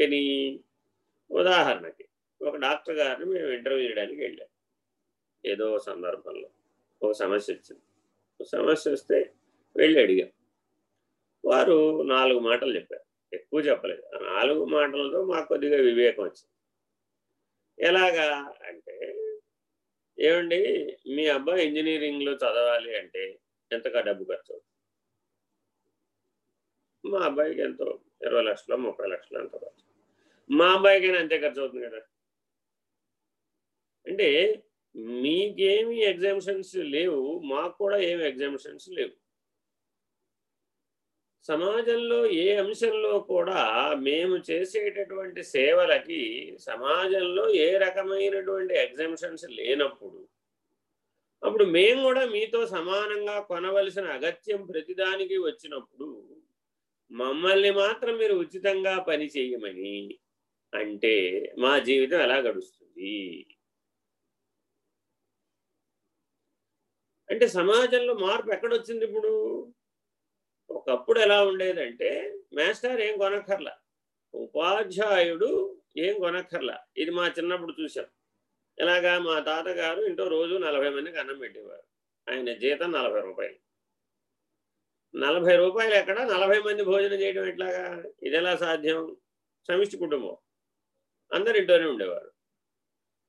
ఎందుకని ఉదాహరణకి. ఒక డాక్టర్ గారిని మేము ఇంటర్వ్యూ చేయడానికి వెళ్ళాం. ఏదో సందర్భంలో ఒక సమస్య వచ్చింది. ఒక సమస్య వస్తే వెళ్ళి అడిగాం. వారు నాలుగు మాటలు చెప్పారు. ఎక్కువ చెప్పలేదు. ఆ నాలుగు మాటలతో మాకు కొద్దిగా వివేకం వచ్చింది. ఎలాగా అంటే ఏమండి మీ అబ్బాయి ఇంజనీరింగ్లో చదవాలి అంటే ఎంతగా డబ్బు ఖర్చు అవుతుంది? మా అబ్బాయికి ఎంతో ఇరవై లక్షలు ముప్పై లక్షలు ఎంతో ఖర్చు మా అబ్బాయికైనా అంతే ఖర్చు అవుతుంది కదా. అంటే మీకేమి ఎగ్జామిషన్స్ లేవు మాకు కూడా ఏమి ఎగ్జామిషన్స్ లేవు. సమాజంలో ఏ అంశంలో కూడా మేము చేసేటటువంటి సేవలకి సమాజంలో ఏ రకమైనటువంటి ఎగ్జామిషన్స్ లేనప్పుడు అప్పుడు మేము కూడా మీతో సమానంగా కొనవలసిన అగత్యం ప్రతిదానికి వచ్చినప్పుడు మమ్మల్ని మాత్రం మీరు ఉచితంగా పని చేయమని అంటే మా జీవితం ఎలా గడుస్తుంది? అంటే సమాజంలో మార్పు ఎక్కడొచ్చింది ఇప్పుడు? ఒకప్పుడు ఎలా ఉండేదంటే మాస్టర్ ఏం కొనక్కర్లా. ఉపాధ్యాయుడు ఏం కొనక్కర్లా. ఇది మా చిన్నప్పుడు చూసాం ఇలాగా మా తాతగారు ఇంటో రోజు నలభై మందికి అన్నం పెట్టేవారు. ఆయన జీతం నలభై రూపాయలు. నలభై రూపాయలు ఎక్కడ? నలభై మంది భోజనం చేయడం ఎట్లాగా? ఇది ఎలా సాధ్యం? సమిష్టి కుటుంబం. అందరు ఇంట్లోనే ఉండేవారు.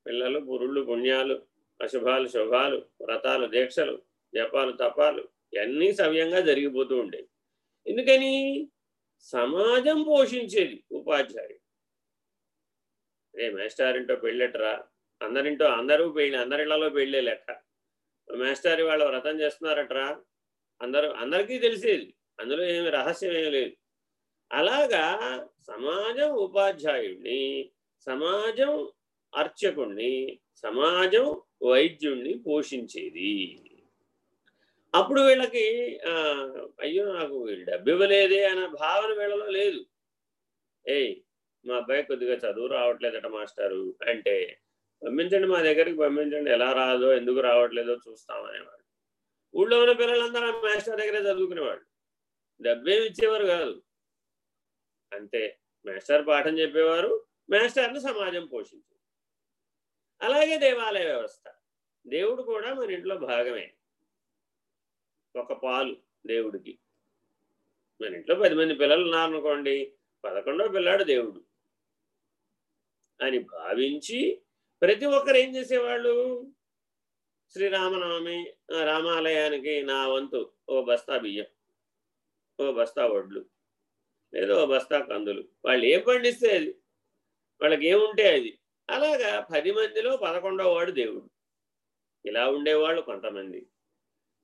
పిల్లలు పురుళ్ళు పుణ్యాలు అశుభాలు శుభాలు వ్రతాలు దీక్షలు జపాలు తపాలు ఇవన్నీ సవ్యంగా జరిగిపోతూ ఉండేవి. ఎందుకని? సమాజం పోషించేది ఉపాధ్యాయుడు. రే మేస్టారింటో పెళ్ళెట్రా? అందరింటో అందరూ పెళ్ళి అందరిళ్ళలో పెళ్ళే లెక్క. మేస్టారి వాళ్ళు వ్రతం చేస్తున్నారట్రా? అందరూ అందరికీ తెలిసేది. అందులో ఏమి రహస్యం ఏమి లేదు. అలాగా సమాజం ఉపాధ్యాయుడిని సమాజం అర్చకుణ్ణి సమాజం వైద్యుణ్ణి పోషించేది. అప్పుడు వీళ్ళకి అయ్యో నాకు వీళ్ళు డబ్బు ఇవ్వలేదే అనే భావన వీళ్ళలో లేదు. ఏయ్ మా అబ్బాయి కొద్దిగా చదువు రావట్లేదట మాస్టారు అంటే పంపించండి మా దగ్గరికి పంపించండి ఎలా రాదో ఎందుకు రావట్లేదో చూస్తామనేవాడు ఊళ్ళో ఉన్న పిల్లలందరూ మాస్టర్ దగ్గరే చదువుకునేవాడు డబ్బేమి ఇచ్చేవారు కాదు. అంతే. మాస్టర్ పాఠం చెప్పేవారు మాస్టర్ని సమాజం పోషించేది. అలాగే దేవాలయ వ్యవస్థ. దేవుడు కూడా మన ఇంట్లో భాగమే. ఒక పాలు దేవుడికి. మన ఇంట్లో పది మంది పిల్లలు ఉన్నారనుకోండి పదకొండో పిల్లాడు దేవుడు అని భావించి ప్రతి ఒక్కరు ఏం చేసేవాళ్ళు? శ్రీరామనవమి రామాలయానికి నా వంతు ఓ బస్తా బియ్యం ఓ బస్తా వడ్లు లేదో ఓ బస్తా కందులు. వాళ్ళు ఏం పండిస్తే అది? వాళ్ళకి ఏముంటే అది. అలాగా పది మందిలో పదకొండో వాడు దేవుడు. ఇలా ఉండేవాళ్ళు కొంతమంది.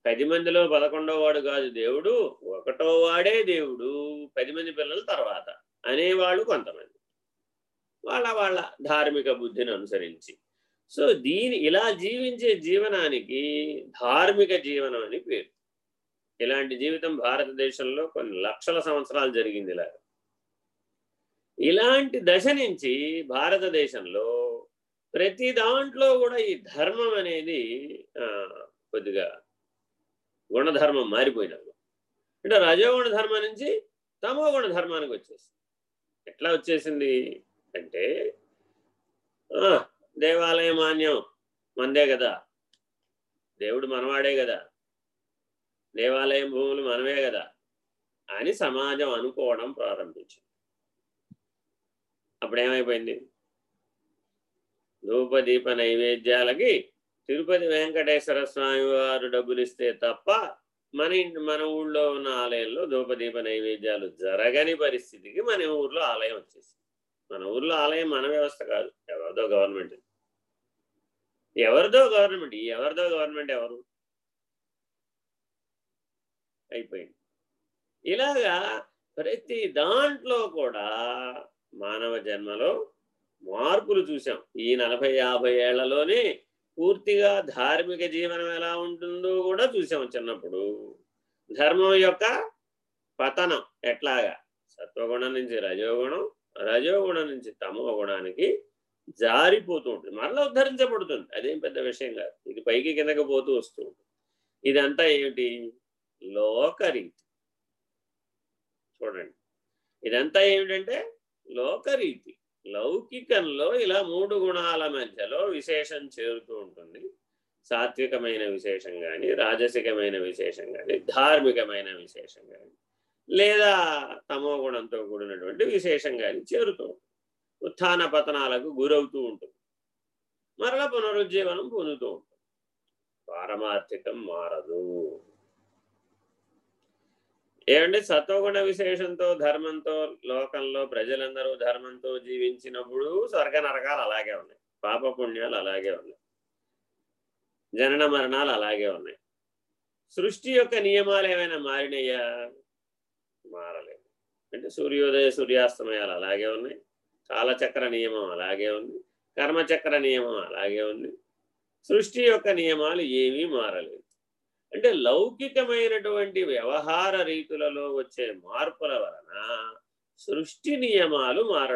పది మందిలో పదకొండో వాడు కాదు దేవుడు ఒకటో వాడే దేవుడు పది మంది పిల్లల తర్వాత అనేవాళ్ళు కొంతమంది. వాళ్ళ వాళ్ళ ధార్మిక బుద్ధిని అనుసరించి. సో దీని ఇలా జీవించే జీవనానికి ధార్మిక జీవనం అని పేరు. ఇలాంటి జీవితం భారతదేశంలో కొన్ని లక్షల సంవత్సరాలు జరిగింది ఇలాగా. ఇలాంటి దశ నుంచి భారతదేశంలో ప్రతి దాంట్లో కూడా ఈ ధర్మం అనేది కొద్దిగా గుణధర్మం మారిపోయినప్పుడు. అంటే రజోగుణ ధర్మం నుంచి తమో గుణ ధర్మానికి వచ్చేసింది. ఎట్లా వచ్చేసింది అంటే దేవాలయ మాన్యం మందే కదా. దేవుడు మనవాడే కదా. దేవాలయం భూములు మనమే కదా అని సమాజం అనుకోవడం ప్రారంభించింది. అప్పుడేమైపోయింది? ధూపదీప నైవేద్యాలకి తిరుపతి వెంకటేశ్వర స్వామి వారు డబ్బులు ఇస్తే తప్ప మన ఇంటి మన ఊళ్ళో ఉన్న ఆలయంలో ధూపదీప నైవేద్యాలు జరగని పరిస్థితికి మన ఊర్లో ఆలయం వచ్చేసింది. మన ఊర్లో ఆలయం మన వ్యవస్థ కాదు ఎవరిదో గవర్నమెంట్. ఎవరిదో గవర్నమెంట్ ఎవరిదో గవర్నమెంట్ ఎవరు? అయిపోయింది. ఇలాగా ప్రతి దాంట్లో కూడా మానవ జన్మలో మార్పులు చూసాం ఈ నలభై యాభై ఏళ్ళలోనే పూర్తిగా ధార్మిక జీవనం ఎలా ఉంటుందో కూడా చూసాం చిన్నప్పుడు. ధర్మం యొక్క పతనం ఎట్లాగా? సత్వగుణం నుంచి రజోగుణం రజోగుణం నుంచి తమో గుణానికి జారిపోతూ ఉంటుంది. మరలా ఉద్ధరించబడుతుంది. అదేం పెద్ద విషయం కాదు. ఇది పైకి కిందకి పోతూ వస్తూ ఉంటుంది. ఇదంతా ఏమిటి? లోకరీతి. చూడండి. ఇదంతా ఏమిటంటే లోకరీతి. లౌకికంలో ఇలా మూడు గుణాల మధ్యలో విశేషం చేరుతూ ఉంటుంది. సాత్వికమైన విశేషం కానీ రాజసికమైన విశేషం కానీ ధార్మికమైన విశేషం కానీ లేదా తమో గుణంతో కూడినటువంటి విశేషం కానీ చేరుతూ ఉంటుంది. ఉత్థాన పతనాలకు గురవుతూ ఉంటుంది. మరల పునరుజ్జీవనం పొందుతూ ఉంటుంది. పారమార్థికం మారదు. ఏమంటే సత్వగుణ విశేషంతో ధర్మంతో లోకంలో ప్రజలందరూ ధర్మంతో జీవించినప్పుడు స్వర్గ నరకాలు అలాగే ఉన్నాయి. పాప పుణ్యాలు అలాగే ఉన్నాయి. జనన మరణాలు అలాగే ఉన్నాయి. సృష్టి యొక్క నియమాలు ఏమైనా మారినయ్యా మారలేదు. అంటే సూర్యోదయ సూర్యాస్తమయాలు అలాగే ఉన్నాయి. కాలచక్ర నియమం అలాగే ఉంది. కర్మచక్ర నియమం అలాగే ఉంది. సృష్టి యొక్క నియమాలు ఏమీ మారలేదు. అంటే లౌకికమైనటువంటి వ్యవహార రీతులలో వచ్చే మార్పుల వలన సృష్టి నియమాలు మారడం